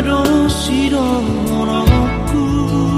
I don't shiro no ku